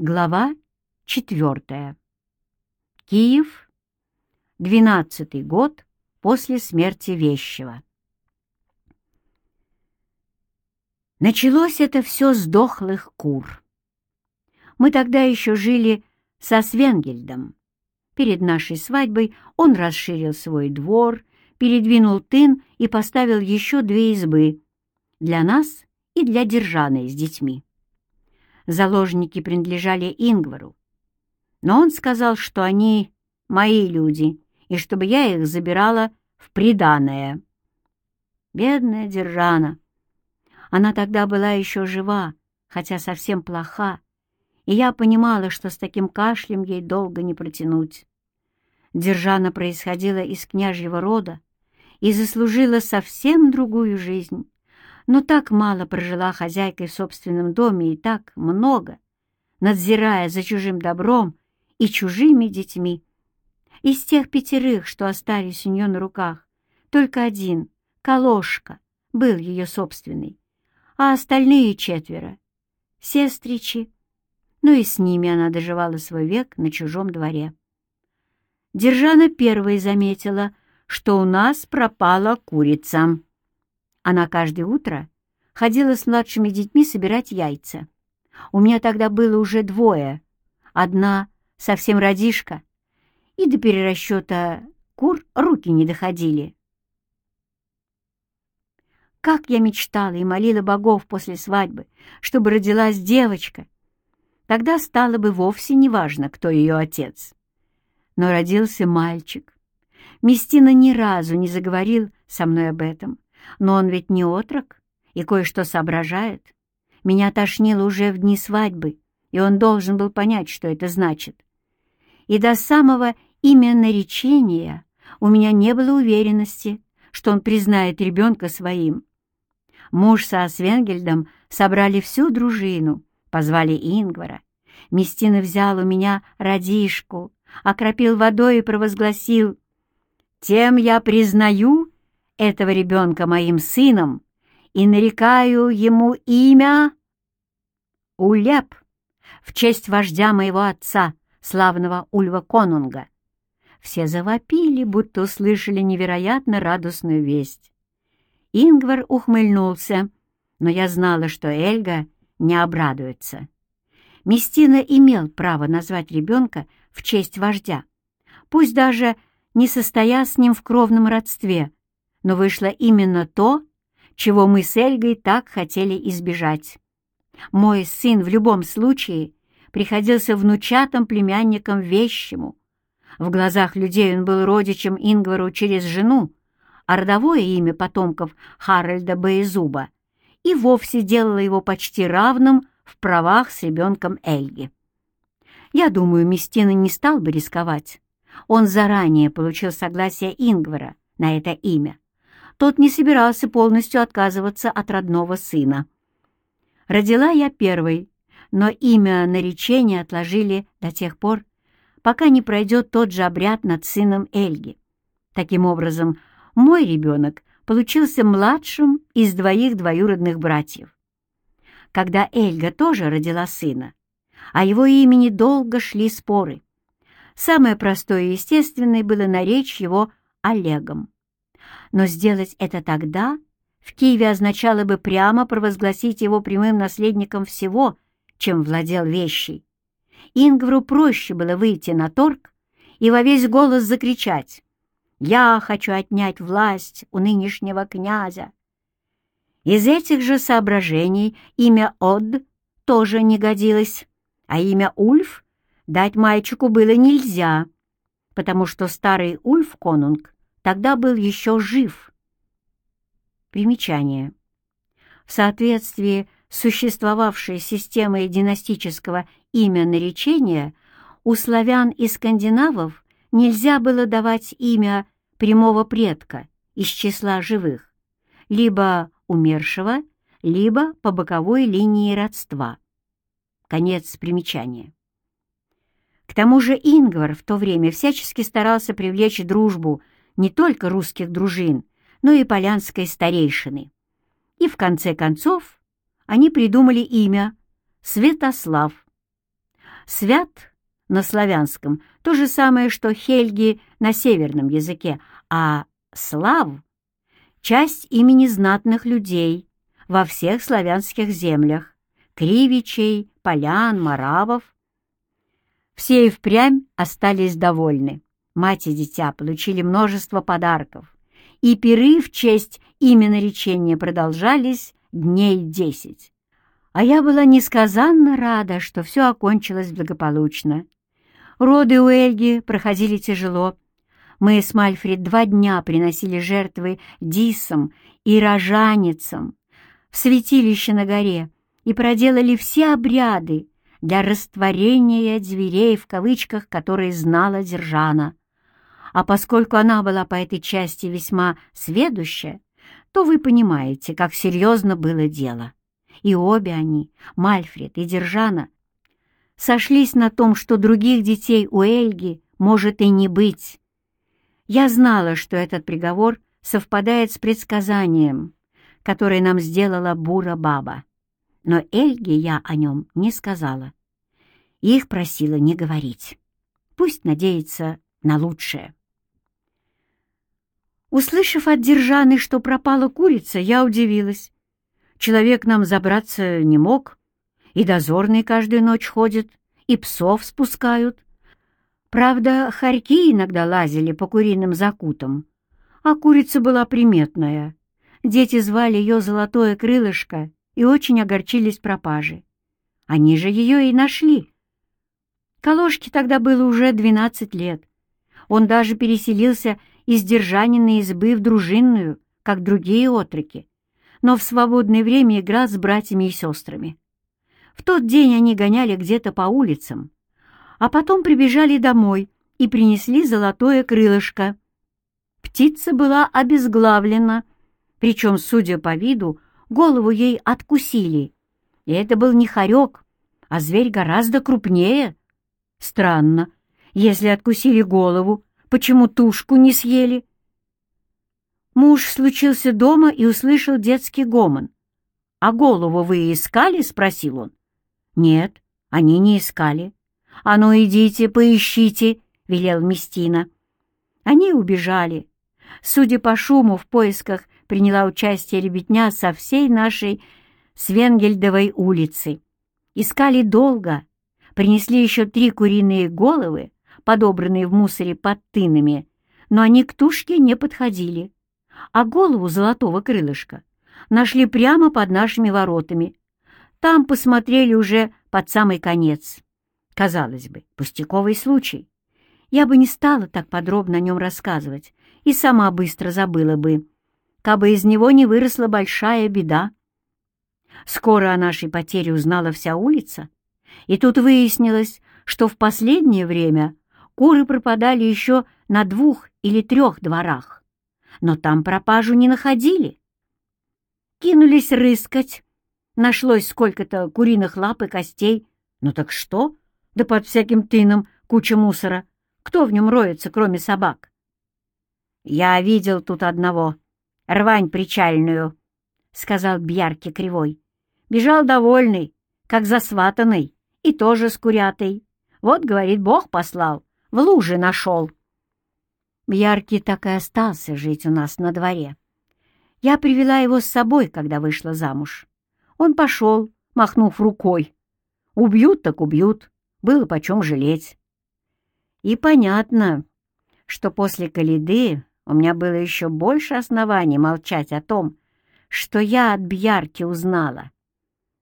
Глава четвертая. Киев, двенадцатый год после смерти Вещева. Началось это все с дохлых кур. Мы тогда еще жили со Свенгельдом. Перед нашей свадьбой он расширил свой двор, передвинул тын и поставил еще две избы для нас и для Держаны с детьми. Заложники принадлежали Ингвару, но он сказал, что они мои люди, и чтобы я их забирала в приданое. Бедная Держана! Она тогда была еще жива, хотя совсем плоха, и я понимала, что с таким кашлем ей долго не протянуть. Держана происходила из княжьего рода и заслужила совсем другую жизнь, но так мало прожила хозяйкой в собственном доме и так много, надзирая за чужим добром и чужими детьми. Из тех пятерых, что остались у нее на руках, только один, Калошка, был ее собственный, а остальные четверо — сестричи, ну и с ними она доживала свой век на чужом дворе. Держана первой заметила, что у нас пропала курица. Она каждое утро ходила с младшими детьми собирать яйца. У меня тогда было уже двое. Одна совсем родишка, и до перерасчета кур руки не доходили. Как я мечтала и молила богов после свадьбы, чтобы родилась девочка. Тогда стало бы вовсе не важно, кто ее отец. Но родился мальчик. Местина ни разу не заговорил со мной об этом. Но он ведь не отрок и кое-что соображает. Меня тошнило уже в дни свадьбы, и он должен был понять, что это значит. И до самого имя наречения у меня не было уверенности, что он признает ребенка своим. Муж со Свенгельдом собрали всю дружину, позвали Ингвара. Местина взял у меня родишку, окропил водой и провозгласил «Тем я признаю этого ребенка моим сыном и нарекаю ему имя Улеп в честь вождя моего отца, славного Ульва Конунга. Все завопили, будто услышали невероятно радостную весть. Ингвар ухмыльнулся, но я знала, что Эльга не обрадуется. Местина имел право назвать ребенка в честь вождя, пусть даже не состоя с ним в кровном родстве, но вышло именно то, чего мы с Эльгой так хотели избежать. Мой сын в любом случае приходился внучатым племянником вещему. В глазах людей он был родичем Ингвару через жену, а родовое имя потомков Харальда Боезуба и вовсе делало его почти равным в правах с ребенком Эльги. Я думаю, Местина не стал бы рисковать. Он заранее получил согласие Ингвара на это имя тот не собирался полностью отказываться от родного сына. Родила я первой, но имя наречения отложили до тех пор, пока не пройдет тот же обряд над сыном Эльги. Таким образом, мой ребенок получился младшим из двоих двоюродных братьев. Когда Эльга тоже родила сына, о его имени долго шли споры. Самое простое и естественное было наречь его Олегом но сделать это тогда в Киеве означало бы прямо провозгласить его прямым наследником всего, чем владел вещей. Ингвару проще было выйти на торг и во весь голос закричать «Я хочу отнять власть у нынешнего князя». Из этих же соображений имя Од тоже не годилось, а имя Ульф дать мальчику было нельзя, потому что старый Ульф Конунг тогда был еще жив. Примечание. В соответствии с существовавшей системой династического имя наречения у славян и скандинавов нельзя было давать имя прямого предка из числа живых, либо умершего, либо по боковой линии родства. Конец примечания. К тому же Ингвар в то время всячески старался привлечь дружбу не только русских дружин, но и полянской старейшины. И в конце концов они придумали имя Святослав. Свят на славянском — то же самое, что Хельги на северном языке, а Слав — часть имени знатных людей во всех славянских землях, кривичей, полян, маравов. Все и впрямь остались довольны. Мать и дитя получили множество подарков, и пиры в честь имени речения продолжались дней десять. А я была несказанно рада, что все окончилось благополучно. Роды у Эльги проходили тяжело. Мы с Мальфред два дня приносили жертвы дисам и рожаницам в святилище на горе и проделали все обряды для растворения дверей в кавычках, которые знала Держана. А поскольку она была по этой части весьма сведущая, то вы понимаете, как серьезно было дело. И обе они, Мальфред и Держана, сошлись на том, что других детей у Эльги может и не быть. Я знала, что этот приговор совпадает с предсказанием, которое нам сделала Бура-баба, но Эльге я о нем не сказала. Их просила не говорить. Пусть надеется на лучшее. Услышав от Держаны, что пропала курица, я удивилась. Человек нам забраться не мог, и дозорные каждую ночь ходят, и псов спускают. Правда, хорьки иногда лазили по куриным закутам, а курица была приметная. Дети звали ее «Золотое крылышко» и очень огорчились пропаже. Они же ее и нашли. Калошке тогда было уже двенадцать лет. Он даже переселился из держаниной избы в дружинную, как другие отроки, но в свободное время играл с братьями и сестрами. В тот день они гоняли где-то по улицам, а потом прибежали домой и принесли золотое крылышко. Птица была обезглавлена, причем, судя по виду, голову ей откусили. И это был не хорек, а зверь гораздо крупнее. Странно, если откусили голову, Почему тушку не съели?» Муж случился дома и услышал детский гомон. «А голову вы искали?» — спросил он. «Нет, они не искали». «А ну идите, поищите», — велел Местина. Они убежали. Судя по шуму, в поисках приняла участие ребятня со всей нашей Свенгельдовой улицы. Искали долго, принесли еще три куриные головы, подобранные в мусоре под тынами, но они к тушке не подходили, а голову золотого крылышка нашли прямо под нашими воротами. Там посмотрели уже под самый конец. Казалось бы, пустяковый случай. Я бы не стала так подробно о нем рассказывать и сама быстро забыла бы, кабы из него не выросла большая беда. Скоро о нашей потере узнала вся улица, и тут выяснилось, что в последнее время Куры пропадали еще на двух или трех дворах, но там пропажу не находили. Кинулись рыскать. Нашлось сколько-то куриных лап и костей. Ну так что? Да под всяким тыном куча мусора. Кто в нем роется, кроме собак? Я видел тут одного, рвань причальную, — сказал Бьярки кривой. Бежал довольный, как засватанный, и тоже с курятой. Вот, говорит, Бог послал в луже нашел. Яркий так и остался жить у нас на дворе. Я привела его с собой, когда вышла замуж. Он пошел, махнув рукой. Убьют так убьют, было почем жалеть. И понятно, что после Калиды у меня было еще больше оснований молчать о том, что я от Бьярки узнала.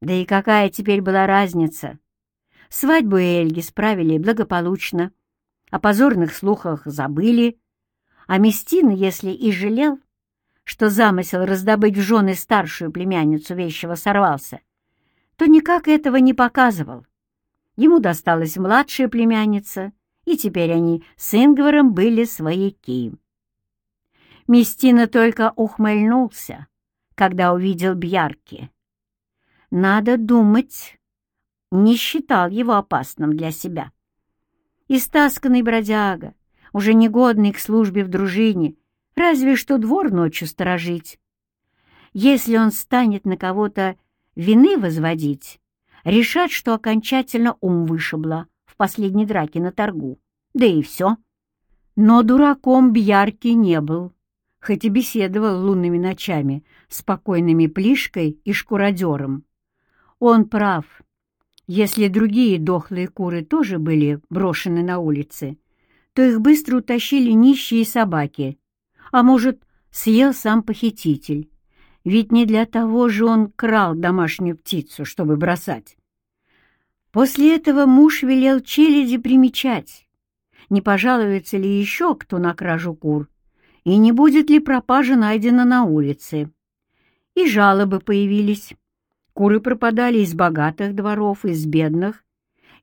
Да и какая теперь была разница? Свадьбу Эльги справили благополучно о позорных слухах забыли, а Местин, если и жалел, что замысел раздобыть в жены старшую племянницу вещего сорвался, то никак этого не показывал. Ему досталась младшая племянница, и теперь они с Ингваром были свояки. Местина только ухмыльнулся, когда увидел Бьярки. Надо думать, не считал его опасным для себя истасканный бродяга, уже негодный к службе в дружине, разве что двор ночью сторожить. Если он станет на кого-то вины возводить, решат, что окончательно ум вышибло, в последней драке на торгу. Да и все. Но дураком Бьярки не был, хоть и беседовал лунными ночами с покойными Плишкой и Шкуродером. Он прав. Если другие дохлые куры тоже были брошены на улице, то их быстро утащили нищие собаки, а может, съел сам похититель. Ведь не для того же он крал домашнюю птицу, чтобы бросать. После этого муж велел челяди примечать, не пожалуется ли еще кто на кражу кур, и не будет ли пропажа найдена на улице. И жалобы появились. Куры пропадали из богатых дворов, из бедных,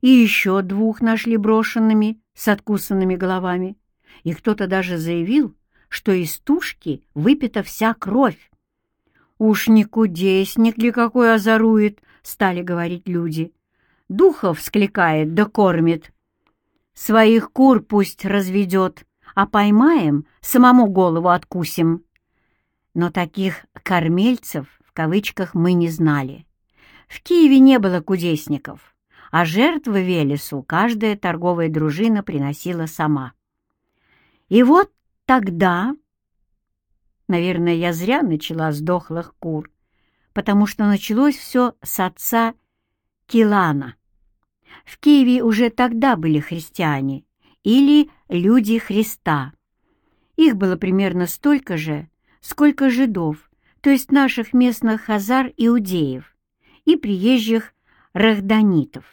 и еще двух нашли брошенными с откусанными головами, и кто-то даже заявил, что из тушки выпита вся кровь. «Уж не кудесник ли какой озорует?» — стали говорить люди. «Духов скликает да кормит. Своих кур пусть разведет, а поймаем, самому голову откусим». Но таких «кормельцев» в кавычках мы не знали. В Киеве не было кудесников, а жертвы Велесу каждая торговая дружина приносила сама. И вот тогда, наверное, я зря начала с дохлых кур, потому что началось все с отца Килана. В Киеве уже тогда были христиане или люди Христа. Их было примерно столько же, сколько жидов, то есть наших местных хазар-иудеев и приезжих рахданитов.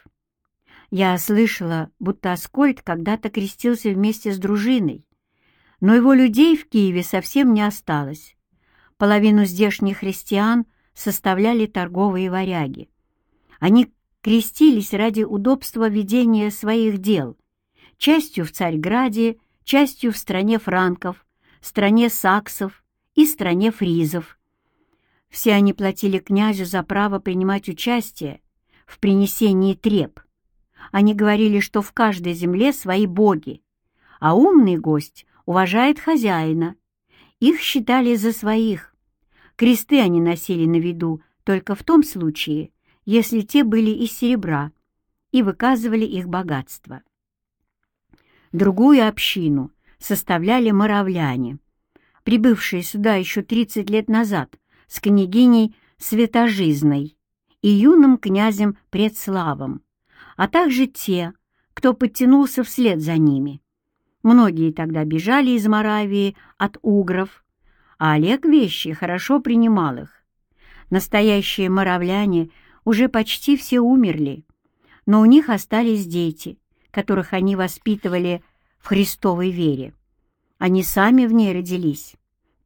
Я слышала, будто Аскольд когда-то крестился вместе с дружиной, но его людей в Киеве совсем не осталось. Половину здешних христиан составляли торговые варяги. Они крестились ради удобства ведения своих дел, частью в Царьграде, частью в стране франков, стране саксов и стране фризов. Все они платили князю за право принимать участие в принесении треп. Они говорили, что в каждой земле свои боги, а умный гость уважает хозяина. Их считали за своих. Кресты они носили на виду только в том случае, если те были из серебра и выказывали их богатство. Другую общину составляли моравляне, прибывшие сюда еще 30 лет назад с княгиней Светожизной и юным князем Предславом, а также те, кто подтянулся вслед за ними. Многие тогда бежали из Моравии от угров, а Олег вещи хорошо принимал их. Настоящие моравляне уже почти все умерли, но у них остались дети, которых они воспитывали в Христовой вере. Они сами в ней родились.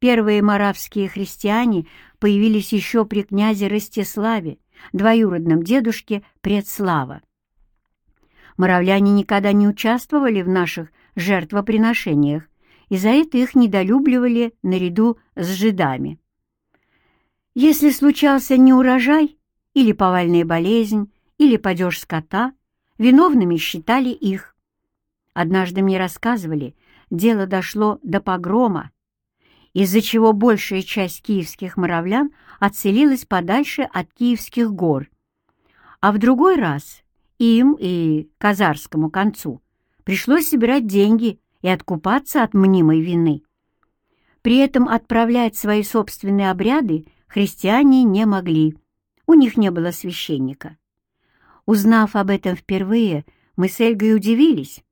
Первые моравские христиане появились еще при князе Ростиславе, двоюродном дедушке Предслава. Моравляне никогда не участвовали в наших жертвоприношениях, и за это их недолюбливали наряду с жидами. Если случался неурожай или повальная болезнь, или падеж скота, виновными считали их. Однажды мне рассказывали, дело дошло до погрома, из-за чего большая часть киевских моравлян отселилась подальше от Киевских гор. А в другой раз им и казарскому концу пришлось собирать деньги и откупаться от мнимой вины. При этом отправлять свои собственные обряды христиане не могли, у них не было священника. Узнав об этом впервые, мы с Эльгой удивились.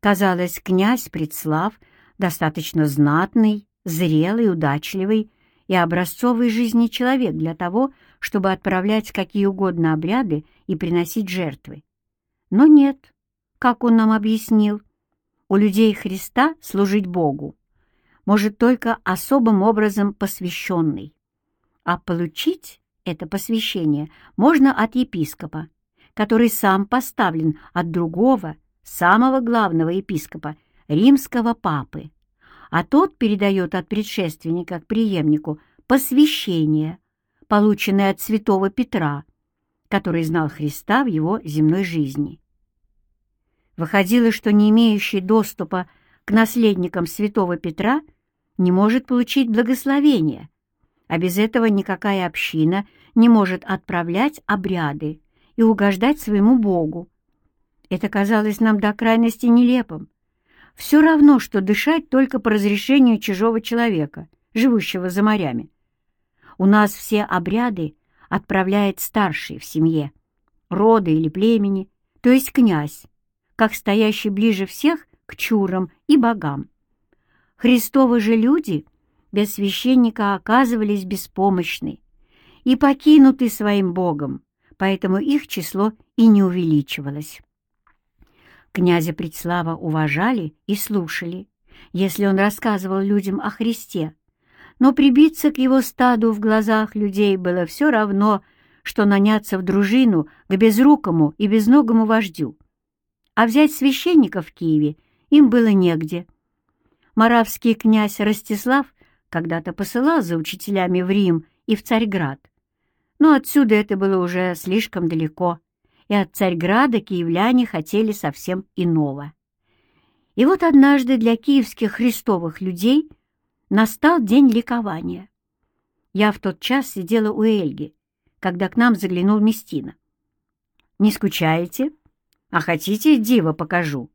Казалось, князь Предслав достаточно знатный, зрелый, удачливый и образцовый жизни человек для того, чтобы отправлять какие угодно обряды и приносить жертвы. Но нет, как он нам объяснил, у людей Христа служить Богу может только особым образом посвященный, а получить это посвящение можно от епископа, который сам поставлен от другого, самого главного епископа, римского папы, а тот передает от предшественника к преемнику посвящение, полученное от святого Петра, который знал Христа в его земной жизни. Выходило, что не имеющий доступа к наследникам святого Петра не может получить благословение, а без этого никакая община не может отправлять обряды и угождать своему Богу. Это казалось нам до крайности нелепым. Все равно, что дышать только по разрешению чужого человека, живущего за морями. У нас все обряды отправляет старший в семье, рода или племени, то есть князь, как стоящий ближе всех к чурам и богам. Христовы же люди без священника оказывались беспомощны и покинуты своим богом, поэтому их число и не увеличивалось. Князя Предслава уважали и слушали, если он рассказывал людям о Христе, но прибиться к его стаду в глазах людей было все равно, что наняться в дружину к безрукому и безногому вождю. А взять священника в Киеве им было негде. Моравский князь Ростислав когда-то посылал за учителями в Рим и в Царьград, но отсюда это было уже слишком далеко, и от Царьграда киевляне хотели совсем иного. И вот однажды для киевских христовых людей настал день ликования. Я в тот час сидела у Эльги, когда к нам заглянул Местина. «Не скучаете? А хотите, диво покажу?»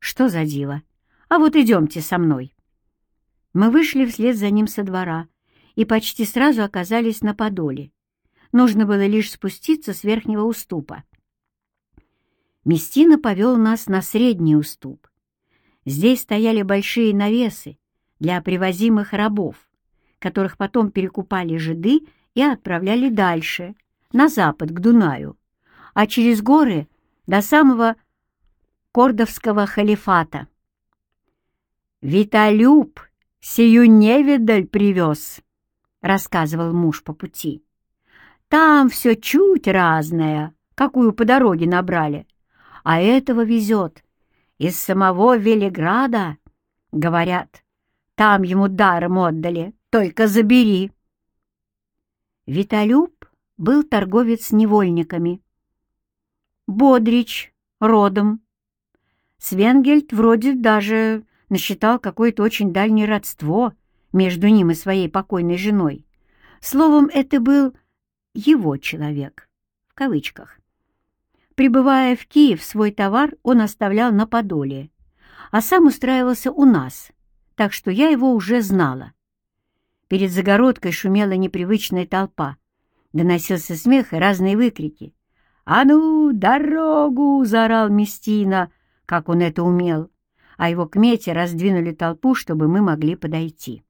«Что за диво? А вот идемте со мной». Мы вышли вслед за ним со двора и почти сразу оказались на Подоле. Нужно было лишь спуститься с верхнего уступа. Местина повел нас на средний уступ. Здесь стояли большие навесы для привозимых рабов, которых потом перекупали жиды и отправляли дальше, на запад, к Дунаю, а через горы до самого Кордовского халифата. «Виталюб сию невидаль привез», — рассказывал муж по пути. Там все чуть разное, какую по дороге набрали. А этого везет из самого Велиграда, говорят. Там ему даром отдали, только забери. Виталюб был торговец невольниками. Бодрич родом. Свенгельд вроде даже насчитал какое-то очень дальнее родство между ним и своей покойной женой. Словом, это был его человек, в кавычках. Прибывая в Киев, свой товар он оставлял на Подоле, а сам устраивался у нас, так что я его уже знала. Перед загородкой шумела непривычная толпа, доносился смех и разные выкрики. «А ну, дорогу!» — заорал Местина, как он это умел, а его кмети раздвинули толпу, чтобы мы могли подойти.